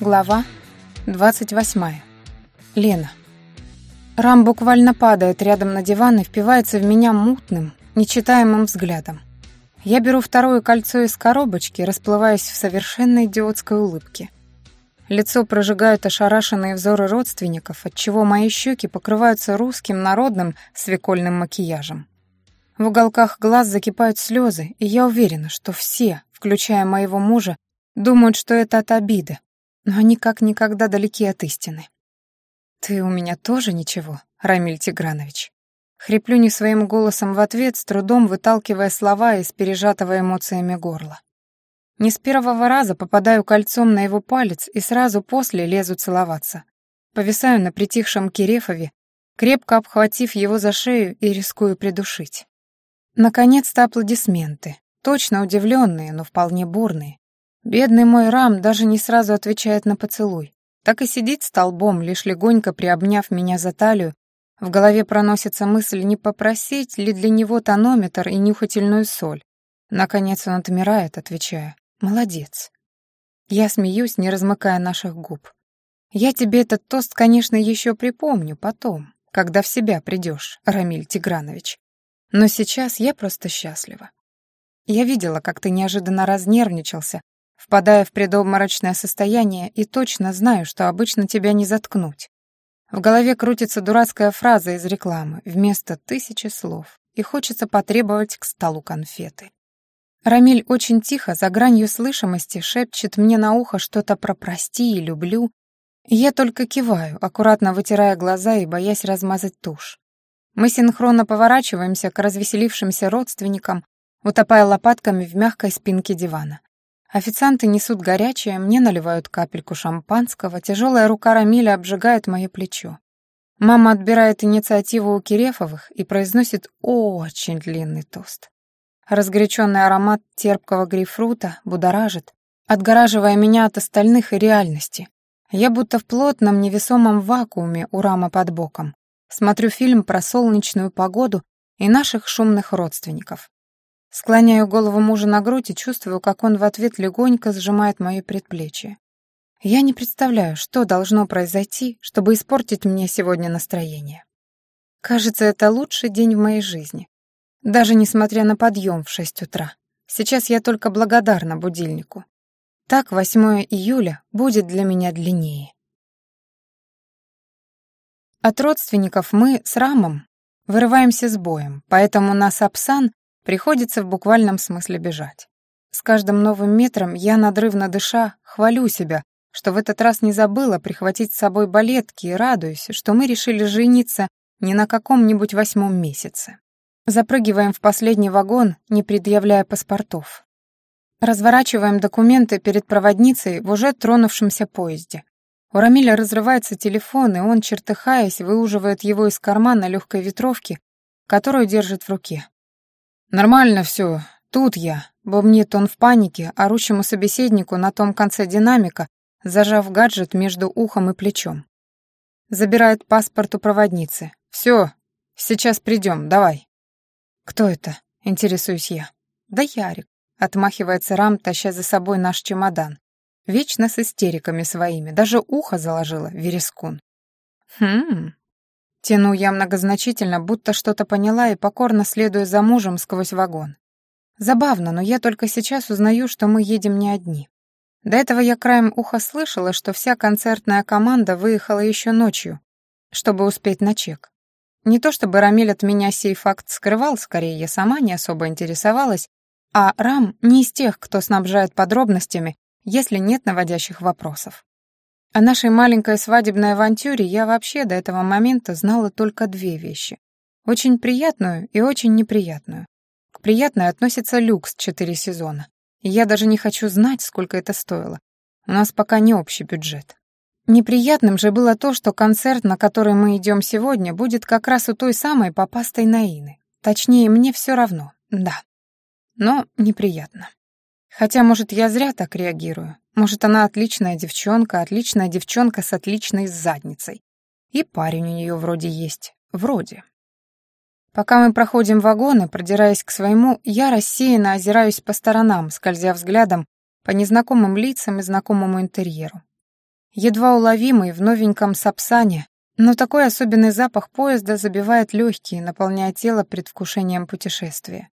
Глава 28. Лена. Рам буквально падает рядом на диван и впивается в меня мутным, нечитаемым взглядом. Я беру второе кольцо из коробочки, расплываясь в совершенно идиотской улыбке. Лицо прожигают ошарашенные взоры родственников, отчего мои щеки покрываются русским народным свекольным макияжем. В уголках глаз закипают слезы, и я уверена, что все, включая моего мужа, думают, что это от обиды, но они как никогда далеки от истины. «Ты у меня тоже ничего, Рамиль Тигранович?» Хриплю не своим голосом в ответ, с трудом выталкивая слова из пережатого эмоциями горла. Не с первого раза попадаю кольцом на его палец и сразу после лезу целоваться. Повисаю на притихшем Кирефове, крепко обхватив его за шею и рискую придушить. Наконец-то аплодисменты, точно удивленные, но вполне бурные. Бедный мой Рам даже не сразу отвечает на поцелуй. Так и сидит столбом, лишь легонько приобняв меня за талию. В голове проносится мысль, не попросить ли для него тонометр и нюхательную соль. Наконец он отмирает, отвечая. «Молодец». Я смеюсь, не размыкая наших губ. Я тебе этот тост, конечно, еще припомню потом, когда в себя придешь, Рамиль Тигранович. Но сейчас я просто счастлива. Я видела, как ты неожиданно разнервничался, впадая в предобморочное состояние, и точно знаю, что обычно тебя не заткнуть. В голове крутится дурацкая фраза из рекламы вместо тысячи слов, и хочется потребовать к столу конфеты. Рамиль очень тихо, за гранью слышимости, шепчет мне на ухо что-то про «прости» и «люблю». Я только киваю, аккуратно вытирая глаза и боясь размазать тушь. Мы синхронно поворачиваемся к развеселившимся родственникам, утопая лопатками в мягкой спинке дивана. Официанты несут горячее, мне наливают капельку шампанского, тяжелая рука Рамиля обжигает мое плечо. Мама отбирает инициативу у Кирефовых и произносит очень длинный тост. Разгоряченный аромат терпкого грейпфрута будоражит, отгораживая меня от остальных и реальности. Я будто в плотном невесомом вакууме у рама под боком. Смотрю фильм про солнечную погоду и наших шумных родственников. Склоняю голову мужа на грудь и чувствую, как он в ответ легонько сжимает моё предплечье. Я не представляю, что должно произойти, чтобы испортить мне сегодня настроение. Кажется, это лучший день в моей жизни. Даже несмотря на подъем в шесть утра. Сейчас я только благодарна будильнику. Так 8 июля будет для меня длиннее. От родственников мы с Рамом вырываемся с боем, поэтому нас Апсан Приходится в буквальном смысле бежать. С каждым новым метром я, надрывно дыша, хвалю себя, что в этот раз не забыла прихватить с собой балетки и радуюсь, что мы решили жениться не на каком-нибудь восьмом месяце. Запрыгиваем в последний вагон, не предъявляя паспортов. Разворачиваем документы перед проводницей в уже тронувшемся поезде. У Рамиля разрывается телефон, и он, чертыхаясь, выуживает его из кармана легкой ветровки, которую держит в руке. «Нормально все. Тут я», — бубнит он в панике, орущему собеседнику на том конце динамика, зажав гаджет между ухом и плечом. Забирает паспорт у проводницы. «Все, сейчас придем, давай». «Кто это?» — интересуюсь я. «Да Ярик», — отмахивается Рам, таща за собой наш чемодан. Вечно с истериками своими, даже ухо заложила, верескун. «Хм, Тяну я многозначительно, будто что-то поняла и покорно следую за мужем сквозь вагон. Забавно, но я только сейчас узнаю, что мы едем не одни. До этого я краем уха слышала, что вся концертная команда выехала еще ночью, чтобы успеть на чек. Не то чтобы Рамиль от меня сей факт скрывал, скорее я сама не особо интересовалась, а Рам не из тех, кто снабжает подробностями, если нет наводящих вопросов. О нашей маленькой свадебной авантюре я вообще до этого момента знала только две вещи. Очень приятную и очень неприятную. К приятной относится люкс четыре сезона. И я даже не хочу знать, сколько это стоило. У нас пока не общий бюджет. Неприятным же было то, что концерт, на который мы идем сегодня, будет как раз у той самой попастой Наины. Точнее, мне все равно, да. Но неприятно. Хотя, может, я зря так реагирую. Может, она отличная девчонка, отличная девчонка с отличной задницей. И парень у нее вроде есть. Вроде. Пока мы проходим вагоны, продираясь к своему, я рассеянно озираюсь по сторонам, скользя взглядом по незнакомым лицам и знакомому интерьеру. Едва уловимый в новеньком сапсане, но такой особенный запах поезда забивает легкие, наполняя тело предвкушением путешествия.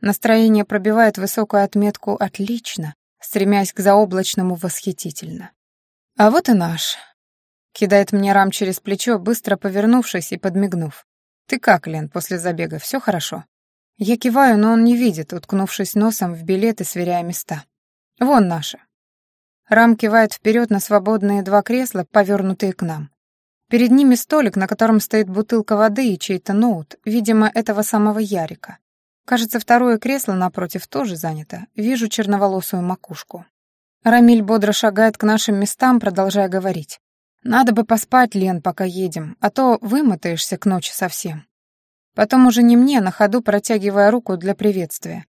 Настроение пробивает высокую отметку «отлично», стремясь к заоблачному «восхитительно». А вот и наш. Кидает мне рам через плечо, быстро повернувшись и подмигнув. «Ты как, Лен, после забега, все хорошо?» Я киваю, но он не видит, уткнувшись носом в билеты, сверяя места. «Вон наши». Рам кивает вперед на свободные два кресла, повернутые к нам. Перед ними столик, на котором стоит бутылка воды и чей-то ноут, видимо, этого самого Ярика. Кажется, второе кресло напротив тоже занято. Вижу черноволосую макушку. Рамиль бодро шагает к нашим местам, продолжая говорить. «Надо бы поспать, Лен, пока едем, а то вымотаешься к ночи совсем». Потом уже не мне, на ходу протягивая руку для приветствия.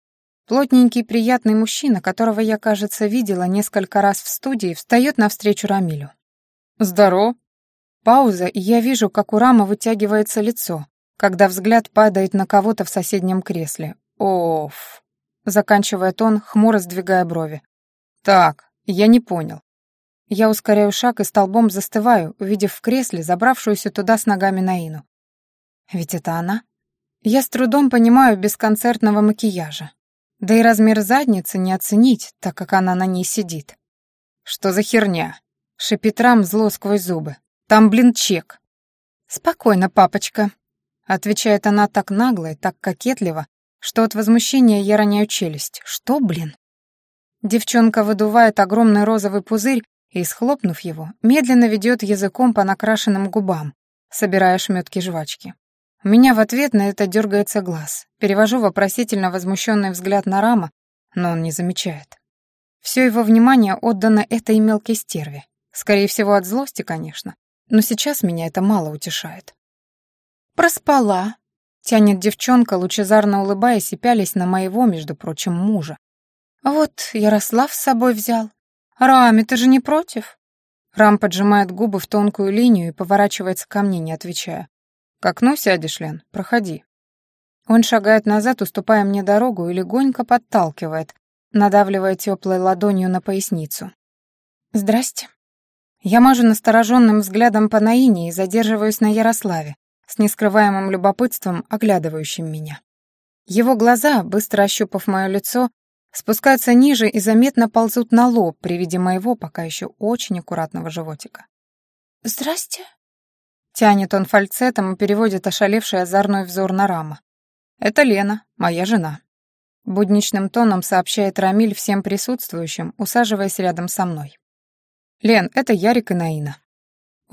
Плотненький приятный мужчина, которого я, кажется, видела несколько раз в студии, встает навстречу Рамилю. «Здорово!» Пауза, и я вижу, как у Рама вытягивается лицо, когда взгляд падает на кого-то в соседнем кресле. Оф. Заканчивает он, хмуро сдвигая брови. Так, я не понял. Я ускоряю шаг и столбом застываю, увидев в кресле забравшуюся туда с ногами Наину. Ведь это она? Я с трудом понимаю без концертного макияжа. Да и размер задницы не оценить, так как она на ней сидит. «Что за херня?» — шипит Рам зло сквозь зубы. «Там, блин, чек». «Спокойно, папочка», Отвечает она так нагло и так кокетливо, что от возмущения я роняю челюсть. Что, блин? Девчонка выдувает огромный розовый пузырь и, схлопнув его, медленно ведет языком по накрашенным губам, собирая шметки жвачки. У меня в ответ на это дергается глаз. Перевожу вопросительно возмущенный взгляд на Рама, но он не замечает. Все его внимание отдано этой мелкой стерве. Скорее всего, от злости, конечно. Но сейчас меня это мало утешает. «Проспала», — тянет девчонка, лучезарно улыбаясь и пялясь на моего, между прочим, мужа. «Вот, Ярослав с собой взял. Рами, ты же не против?» Рам поджимает губы в тонкую линию и поворачивается ко мне, не отвечая. «К окну сядешь, Лен? Проходи». Он шагает назад, уступая мне дорогу и легонько подталкивает, надавливая теплой ладонью на поясницу. «Здрасте». Я мажу настороженным взглядом по Наине и задерживаюсь на Ярославе, с нескрываемым любопытством оглядывающим меня. Его глаза, быстро ощупав мое лицо, спускаются ниже и заметно ползут на лоб при виде моего пока еще очень аккуратного животика. «Здрасте», — тянет он фальцетом и переводит ошалевший озорной взор на Рама. «Это Лена, моя жена», — будничным тоном сообщает Рамиль всем присутствующим, усаживаясь рядом со мной. «Лен, это Ярик и Наина.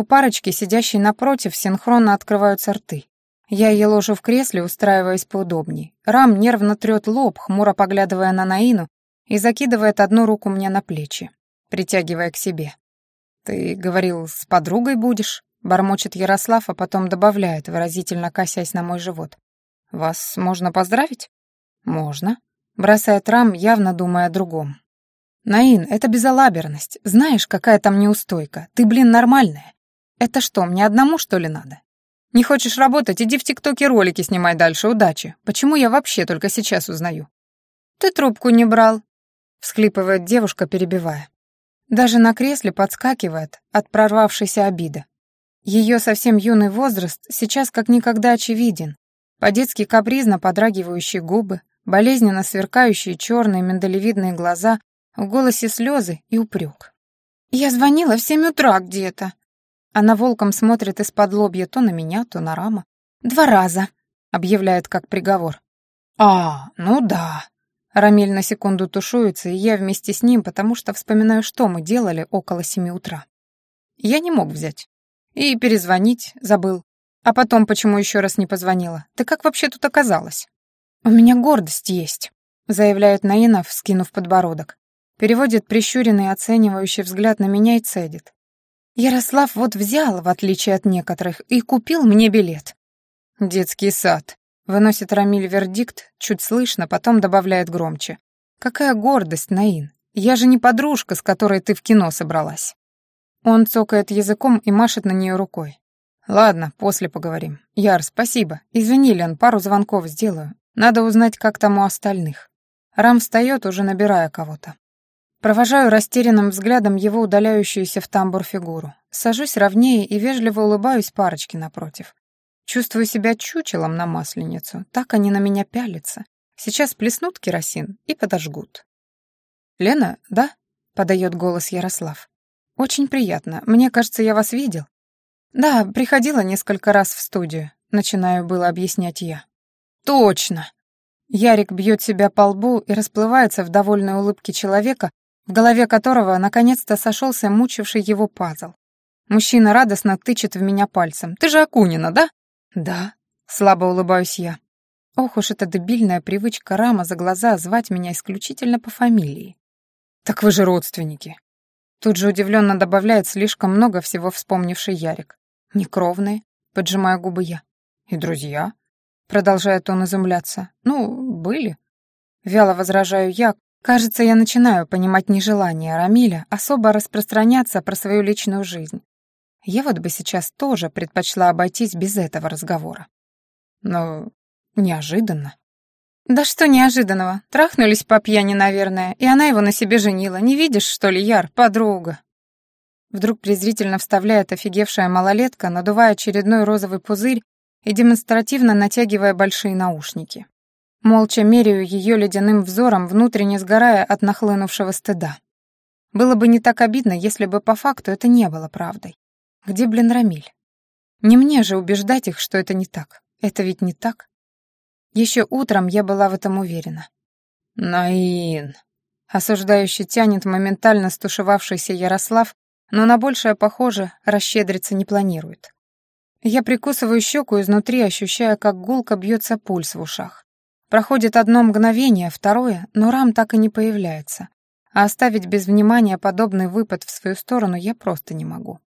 У парочки, сидящей напротив, синхронно открываются рты. Я ее ложу в кресле, устраиваясь поудобней. Рам нервно трет лоб, хмуро поглядывая на Наину, и закидывает одну руку мне на плечи, притягивая к себе. «Ты говорил, с подругой будешь?» — бормочет Ярослав, а потом добавляет, выразительно косясь на мой живот. «Вас можно поздравить?» «Можно», — бросает Рам, явно думая о другом. «Наин, это безалаберность. Знаешь, какая там неустойка. Ты, блин, нормальная. Это что, мне одному, что ли, надо? Не хочешь работать, иди в ТикТоке ролики снимай дальше, удачи. Почему я вообще только сейчас узнаю? Ты трубку не брал, всхлипывает девушка, перебивая. Даже на кресле подскакивает от прорвавшейся обиды. Ее совсем юный возраст сейчас как никогда очевиден. По-детски капризно подрагивающие губы, болезненно сверкающие черные миндалевидные глаза, в голосе слезы и упрек. «Я звонила в семь утра где-то», она волком смотрит из-под лобья то на меня, то на Рама. «Два раза», — объявляет как приговор. «А, ну да». Рамиль на секунду тушуется, и я вместе с ним, потому что вспоминаю, что мы делали около семи утра. Я не мог взять. И перезвонить забыл. А потом почему еще раз не позвонила? Ты как вообще тут оказалась? «У меня гордость есть», — заявляет Наинов, скинув подбородок. Переводит прищуренный оценивающий взгляд на меня и цедит. Ярослав вот взял, в отличие от некоторых, и купил мне билет. «Детский сад», — выносит Рамиль вердикт, чуть слышно, потом добавляет громче. «Какая гордость, Наин! Я же не подружка, с которой ты в кино собралась». Он цокает языком и машет на нее рукой. «Ладно, после поговорим. Яр, спасибо. Извини, Лен, пару звонков сделаю. Надо узнать, как там у остальных». Рам встает, уже набирая кого-то. Провожаю растерянным взглядом его удаляющуюся в тамбур фигуру. Сажусь ровнее и вежливо улыбаюсь парочке напротив. Чувствую себя чучелом на масленицу. Так они на меня пялятся. Сейчас плеснут керосин и подожгут. «Лена, да?» — подает голос Ярослав. «Очень приятно. Мне кажется, я вас видел». «Да, приходила несколько раз в студию», — начинаю было объяснять я. «Точно!» Ярик бьет себя по лбу и расплывается в довольной улыбке человека, в голове которого наконец-то сошелся мучивший его пазл. Мужчина радостно тычет в меня пальцем. «Ты же Акунина, да?» «Да», — слабо улыбаюсь я. Ох уж эта дебильная привычка Рама за глаза звать меня исключительно по фамилии. «Так вы же родственники». Тут же удивленно добавляет слишком много всего вспомнивший Ярик. «Некровные», — поджимаю губы я. «И друзья?» — продолжает он изумляться. «Ну, были». Вяло возражаю я, Кажется, я начинаю понимать нежелание Рамиля особо распространяться про свою личную жизнь. Я вот бы сейчас тоже предпочла обойтись без этого разговора. Но неожиданно. Да что неожиданного? Трахнулись по пьяни, наверное, и она его на себе женила. Не видишь, что ли, Яр, подруга? Вдруг презрительно вставляет офигевшая малолетка, надувая очередной розовый пузырь и демонстративно натягивая большие наушники. Молча меряю ее ледяным взором, внутренне сгорая от нахлынувшего стыда. Было бы не так обидно, если бы по факту это не было правдой. Где, блин, Рамиль? Не мне же убеждать их, что это не так. Это ведь не так. Еще утром я была в этом уверена. «Наин!» Осуждающий тянет моментально стушевавшийся Ярослав, но на большее, похоже, расщедриться не планирует. Я прикусываю щеку изнутри, ощущая, как гулко бьется пульс в ушах. Проходит одно мгновение, второе, но Рам так и не появляется. А оставить без внимания подобный выпад в свою сторону я просто не могу.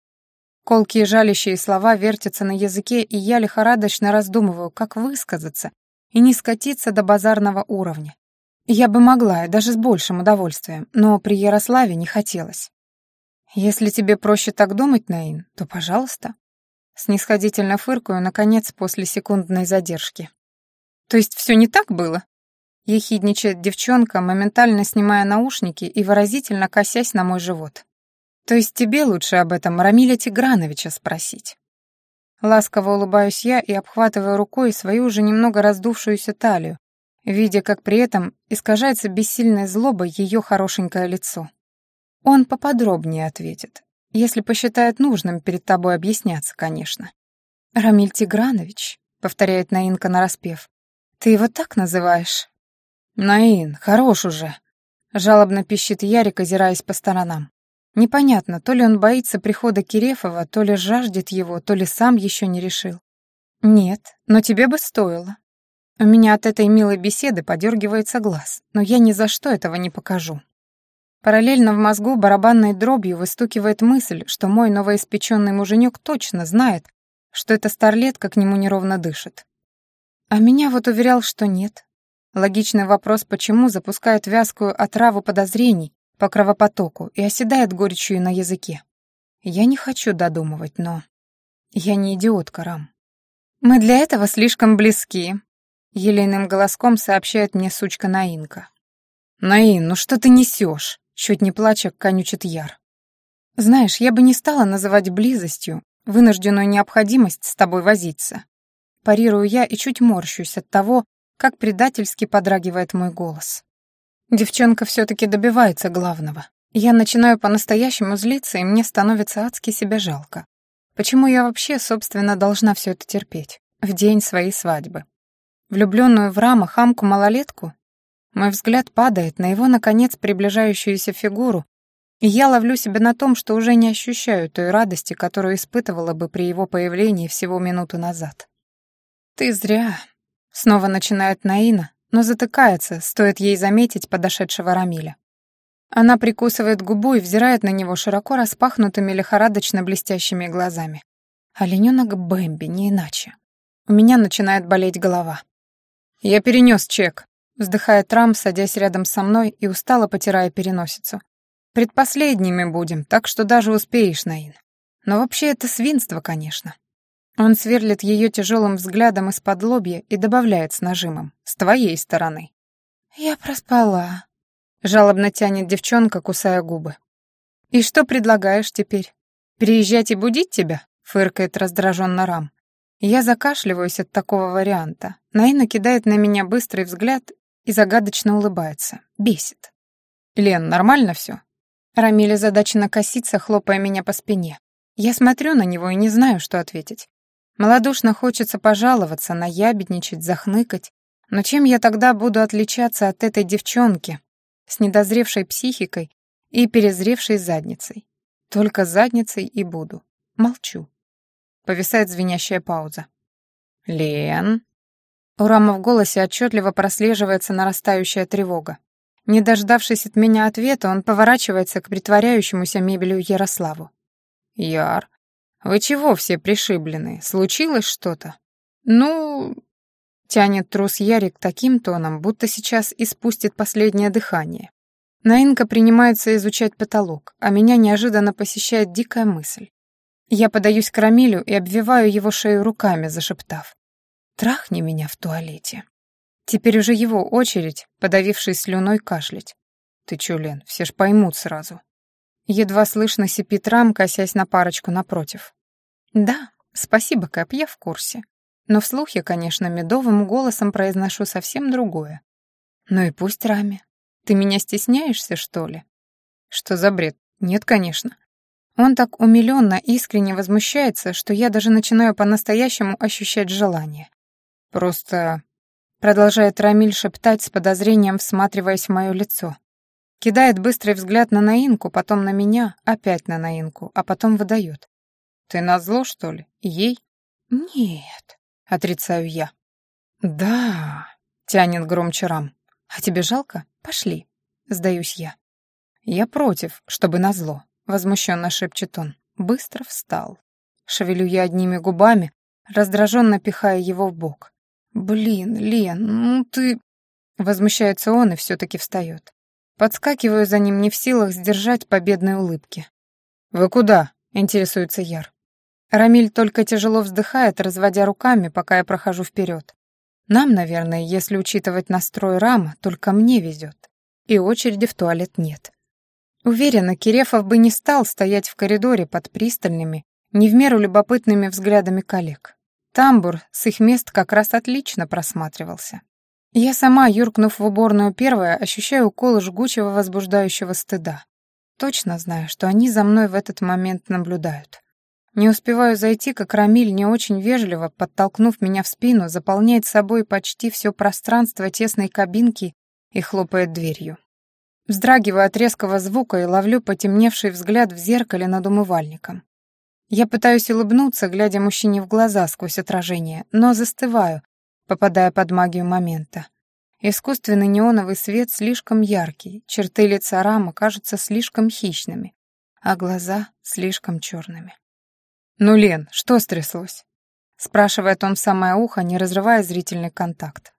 Колкие жалящие слова вертятся на языке, и я лихорадочно раздумываю, как высказаться и не скатиться до базарного уровня. Я бы могла, и даже с большим удовольствием, но при Ярославе не хотелось. Если тебе проще так думать, Наин, то пожалуйста. Снисходительно фыркаю, наконец, после секундной задержки. То есть все не так было? Ехидничает девчонка, моментально снимая наушники и выразительно косясь на мой живот. То есть тебе лучше об этом Рамиля Тиграновича спросить. Ласково улыбаюсь я и обхватываю рукой свою уже немного раздувшуюся талию, видя, как при этом искажается бессильной злобой ее хорошенькое лицо. Он поподробнее ответит, если посчитает нужным перед тобой объясняться, конечно. «Рамиль Тигранович», — повторяет Наинка нараспев, «Ты его так называешь?» «Наин, хорош уже!» — жалобно пищит Ярик, озираясь по сторонам. Непонятно, то ли он боится прихода Кирефова, то ли жаждет его, то ли сам еще не решил. «Нет, но тебе бы стоило. У меня от этой милой беседы подергивается глаз, но я ни за что этого не покажу». Параллельно в мозгу барабанной дробью выстукивает мысль, что мой новоиспеченный муженек точно знает, что эта старлетка к нему неровно дышит. А меня вот уверял, что нет. Логичный вопрос, почему запускает вязкую отраву подозрений по кровопотоку и оседает горечью на языке. Я не хочу додумывать, но... Я не идиотка, Рам. Мы для этого слишком близки, елейным голоском сообщает мне сучка Наинка. Наин, ну что ты несешь? Чуть не плача, конючит Яр. Знаешь, я бы не стала называть близостью вынужденную необходимость с тобой возиться. Парирую я и чуть морщусь от того, как предательски подрагивает мой голос. Девчонка все-таки добивается главного. Я начинаю по-настоящему злиться, и мне становится адски себя жалко. Почему я вообще, собственно, должна все это терпеть? В день своей свадьбы. Влюбленную в Рама хамку-малолетку? Мой взгляд падает на его, наконец, приближающуюся фигуру, и я ловлю себя на том, что уже не ощущаю той радости, которую испытывала бы при его появлении всего минуту назад. «Ты зря», — снова начинает Наина, но затыкается, стоит ей заметить подошедшего Рамиля. Она прикусывает губу и взирает на него широко распахнутыми лихорадочно блестящими глазами. Оленёнок Бэмби, не иначе. У меня начинает болеть голова. «Я перенес чек», — вздыхает Рам, садясь рядом со мной и устало потирая переносицу. «Предпоследними будем, так что даже успеешь, Наин. Но вообще это свинство, конечно. Он сверлит ее тяжелым взглядом из-под лобья и добавляет с нажимом. «С твоей стороны». «Я проспала». Жалобно тянет девчонка, кусая губы. «И что предлагаешь теперь? Приезжать и будить тебя?» — фыркает раздраженно Рам. Я закашливаюсь от такого варианта. Наина кидает на меня быстрый взгляд и загадочно улыбается. Бесит. «Лен, нормально все?» Рамиля задаченно косится, хлопая меня по спине. Я смотрю на него и не знаю, что ответить. Молодушно хочется пожаловаться, наябедничать, захныкать. Но чем я тогда буду отличаться от этой девчонки с недозревшей психикой и перезревшей задницей? Только задницей и буду. Молчу. Повисает звенящая пауза. «Лен?» У Рама в голосе отчетливо прослеживается нарастающая тревога. Не дождавшись от меня ответа, он поворачивается к притворяющемуся мебелью Ярославу. «Яр, вы чего все пришиблены? Случилось что-то?» «Ну...» — тянет трус Ярик таким тоном, будто сейчас испустит последнее дыхание. Наинка принимается изучать потолок, а меня неожиданно посещает дикая мысль. Я подаюсь к Рамилю и обвиваю его шею руками, зашептав. «Трахни меня в туалете». Теперь уже его очередь, подавившись слюной, кашлять. «Ты чё, Лен, все ж поймут сразу». Едва слышно сипит рам, косясь на парочку напротив. «Да, спасибо, Кэп, я в курсе. Но вслух я, конечно, медовым голосом произношу совсем другое. Ну и пусть, Раме. Ты меня стесняешься, что ли?» «Что за бред? Нет, конечно». Он так умилённо, искренне возмущается, что я даже начинаю по-настоящему ощущать желание. Просто Продолжает Рамиль шептать с подозрением, всматриваясь в мое лицо. Кидает быстрый взгляд на Наинку, потом на меня, опять на Наинку, а потом выдает. «Ты назло, что ли? Ей?» «Нет», — отрицаю я. «Да», — тянет громче Рам. «А тебе жалко? Пошли», — сдаюсь я. «Я против, чтобы назло», — возмущенно шепчет он. Быстро встал. Шевелю я одними губами, раздраженно пихая его в бок. «Блин, Лен, ну ты...» Возмущается он и все-таки встает. Подскакиваю за ним, не в силах сдержать победной улыбки. «Вы куда?» — интересуется Яр. Рамиль только тяжело вздыхает, разводя руками, пока я прохожу вперед. Нам, наверное, если учитывать настрой рама, только мне везет. И очереди в туалет нет. Уверена, Кирефов бы не стал стоять в коридоре под пристальными, не в меру любопытными взглядами коллег. Тамбур с их мест как раз отлично просматривался. Я сама, юркнув в уборную первая, ощущаю укол жгучего возбуждающего стыда. Точно знаю, что они за мной в этот момент наблюдают. Не успеваю зайти, как Рамиль не очень вежливо, подтолкнув меня в спину, заполняет собой почти все пространство тесной кабинки и хлопает дверью. Вздрагиваю от резкого звука и ловлю потемневший взгляд в зеркале над умывальником. Я пытаюсь улыбнуться, глядя мужчине в глаза сквозь отражение, но застываю, попадая под магию момента. Искусственный неоновый свет слишком яркий, черты лица Рама кажутся слишком хищными, а глаза слишком черными. «Ну, Лен, что стряслось?» — спрашивает он в самое ухо, не разрывая зрительный контакт.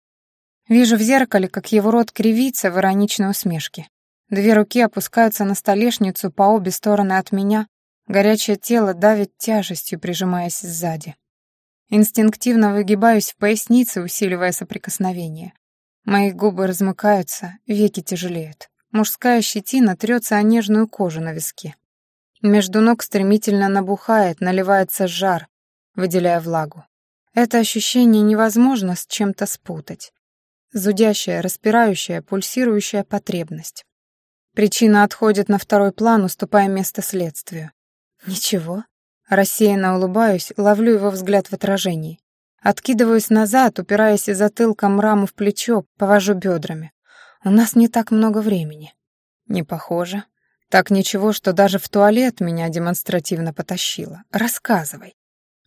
Вижу в зеркале, как его рот кривится в ироничной усмешке. Две руки опускаются на столешницу по обе стороны от меня, Горячее тело давит тяжестью, прижимаясь сзади. Инстинктивно выгибаюсь в пояснице, усиливая соприкосновение. Мои губы размыкаются, веки тяжелеют. Мужская щетина трется о нежную кожу на виске. Между ног стремительно набухает, наливается жар, выделяя влагу. Это ощущение невозможно с чем-то спутать. Зудящая, распирающая, пульсирующая потребность. Причина отходит на второй план, уступая место следствию. «Ничего». Рассеянно улыбаюсь, ловлю его взгляд в отражении. Откидываюсь назад, упираясь затылком раму в плечо, повожу бедрами. У нас не так много времени. Не похоже. Так ничего, что даже в туалет меня демонстративно потащило. Рассказывай.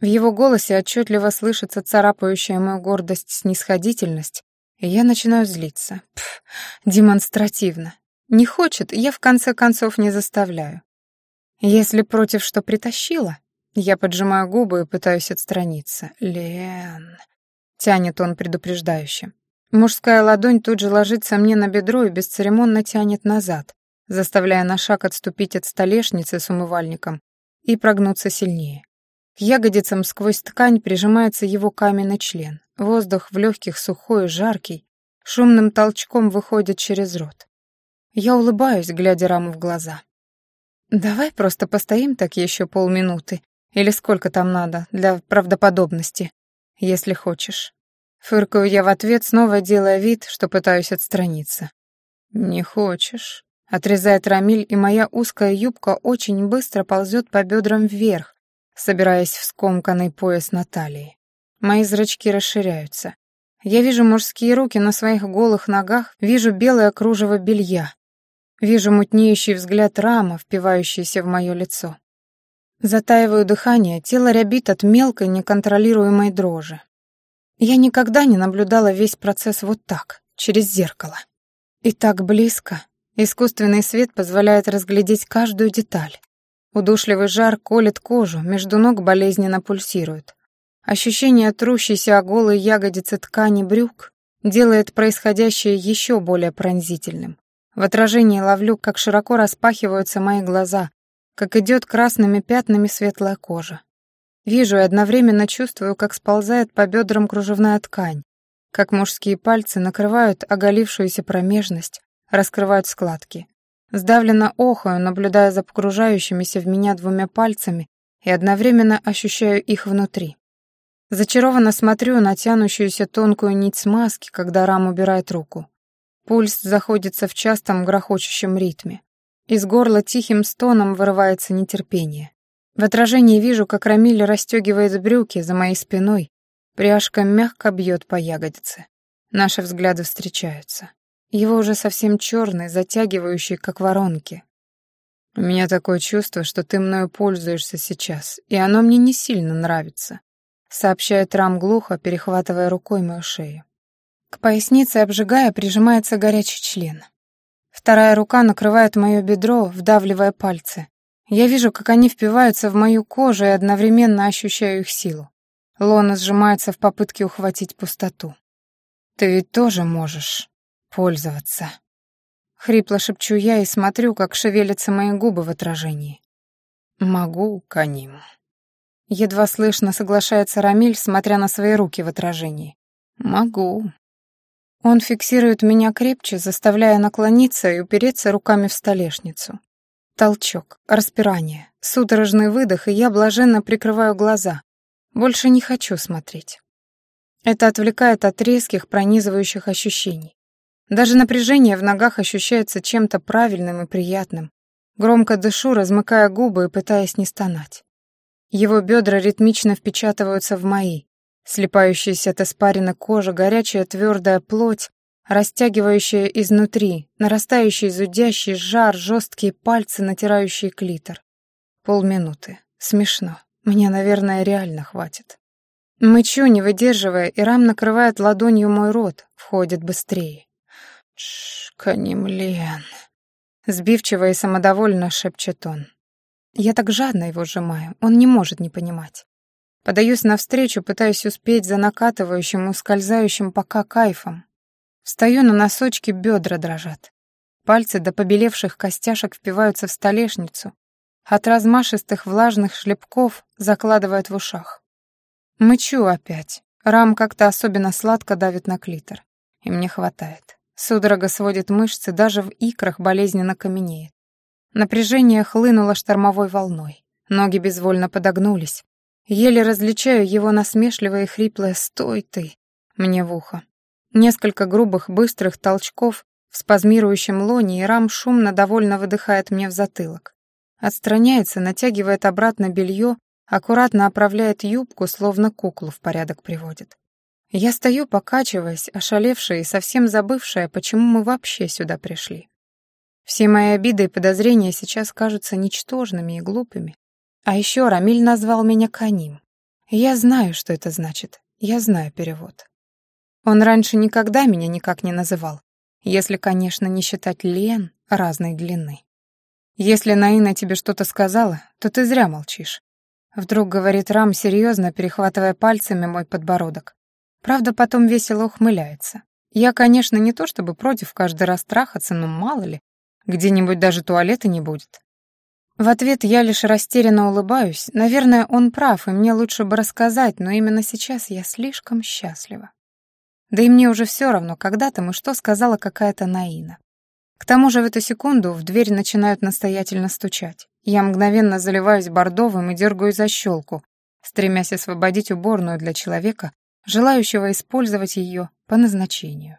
В его голосе отчетливо слышится царапающая мою гордость снисходительность, и я начинаю злиться. Пф, демонстративно. Не хочет, я в конце концов не заставляю. Если против что притащила, я поджимаю губы и пытаюсь отстраниться. Лен, тянет он предупреждающе. Мужская ладонь тут же ложится мне на бедро и бесцеремонно тянет назад, заставляя на шаг отступить от столешницы с умывальником и прогнуться сильнее. К ягодицам сквозь ткань прижимается его каменный член. Воздух в легких сухой и жаркий, шумным толчком выходит через рот. Я улыбаюсь, глядя Раму в глаза. «Давай просто постоим так еще полминуты, или сколько там надо, для правдоподобности, если хочешь». Фыркаю я в ответ, снова делая вид, что пытаюсь отстраниться. «Не хочешь?» — отрезает Рамиль, и моя узкая юбка очень быстро ползет по бедрам вверх, собираясь в скомканный пояс на талии. Мои зрачки расширяются. Я вижу мужские руки на своих голых ногах, вижу белое кружево белья, вижу мутнеющий взгляд рама, впивающийся в мое лицо. Затаиваю дыхание, тело рябит от мелкой неконтролируемой дрожи. Я никогда не наблюдала весь процесс вот так, через зеркало. И так близко. Искусственный свет позволяет разглядеть каждую деталь. Удушливый жар колет кожу, между ног болезненно пульсирует. Ощущение трущейся о голые ягодицы ткани брюк делает происходящее еще более пронзительным. В отражении ловлю, как широко распахиваются мои глаза, как идет красными пятнами светлая кожа. Вижу и одновременно чувствую, как сползает по бедрам кружевная ткань, как мужские пальцы накрывают оголившуюся промежность, раскрывают складки. Сдавленно охаю, наблюдая за погружающимися в меня двумя пальцами и одновременно ощущаю их внутри. Зачарованно смотрю на тянущуюся тонкую нить смазки, когда Рам убирает руку. Пульс заходится в частом грохочущем ритме. Из горла тихим стоном вырывается нетерпение. В отражении вижу, как Рамиль расстегивает брюки за моей спиной Пряжка мягко бьет по ягодице. Наши взгляды встречаются. Его уже совсем черный, затягивающий, как воронки. У меня такое чувство, что ты мною пользуешься сейчас, и оно мне не сильно нравится, сообщает Рам глухо, перехватывая рукой мою шею. К пояснице, обжигая, прижимается горячий член. Вторая рука накрывает мое бедро, вдавливая пальцы. Я вижу, как они впиваются в мою кожу и одновременно ощущаю их силу. Лона сжимается в попытке ухватить пустоту. «Ты ведь тоже можешь пользоваться». Хрипло шепчу я и смотрю, как шевелятся мои губы в отражении. «Могу, Каним». Едва слышно соглашается Рамиль, смотря на свои руки в отражении. «Могу». Он фиксирует меня крепче, заставляя наклониться и упереться руками в столешницу. Толчок, распирание, судорожный выдох, и я блаженно прикрываю глаза, больше не хочу смотреть. Это отвлекает от резких, пронизывающих ощущений. Даже напряжение в ногах ощущается чем-то правильным и приятным. Громко дышу, размыкая губы и пытаясь не стонать. Его бедра ритмично впечатываются в мои. Слепающаяся от испарина кожа, горячая твердая плоть, растягивающая изнутри, нарастающий зудящий жар, жесткие пальцы, натирающие клитор. Полминуты. Смешно. Мне, наверное, реально хватит. Мычу, не выдерживая, и Рам накрывает ладонью мой рот, входит быстрее. «Тш, Канимлен!» Сбивчиво и самодовольно шепчет он. Я так жадно его сжимаю, он не может не понимать. Подаюсь навстречу, пытаюсь успеть за накатывающим, ускользающим пока кайфом. Встаю на носочки, бедра дрожат. Пальцы до побелевших костяшек впиваются в столешницу, от размашистых влажных шлепков закладывает в ушах. Мычу опять. Рам как-то особенно сладко давит на клитор. И мне хватает. Судорога сводит мышцы, даже в икрах болезненно каменеет. Напряжение хлынуло штормовой волной. Ноги безвольно подогнулись. Еле различаю его насмешливое и хриплое «Стой ты!» мне в ухо. Несколько грубых, быстрых толчков в спазмирующем лоне, и Рам шумно довольно выдыхает мне в затылок. Отстраняется, натягивает обратно белье, аккуратно оправляет юбку, словно куклу в порядок приводит. Я стою, покачиваясь, ошалевшая и совсем забывшая, почему мы вообще сюда пришли. Все мои обиды и подозрения сейчас кажутся ничтожными и глупыми. А еще Рамиль назвал меня Каним. Я знаю, что это значит. Я знаю перевод. Он раньше никогда меня никак не называл, если, конечно, не считать Лен разной длины. Если Наина тебе что-то сказала, то ты зря молчишь. Вдруг говорит Рам, серьезно перехватывая пальцами мой подбородок. Правда, потом весело ухмыляется. Я, конечно, не то чтобы против каждый раз трахаться, но мало ли, где-нибудь даже туалета не будет. В ответ я лишь растерянно улыбаюсь. Наверное, он прав, и мне лучше бы рассказать, но именно сейчас я слишком счастлива. Да и мне уже все равно, когда там и что сказала какая-то Наина. К тому же в эту секунду в дверь начинают настоятельно стучать. Я мгновенно заливаюсь бордовым и дергаю за щелку, стремясь освободить уборную для человека, желающего использовать ее по назначению.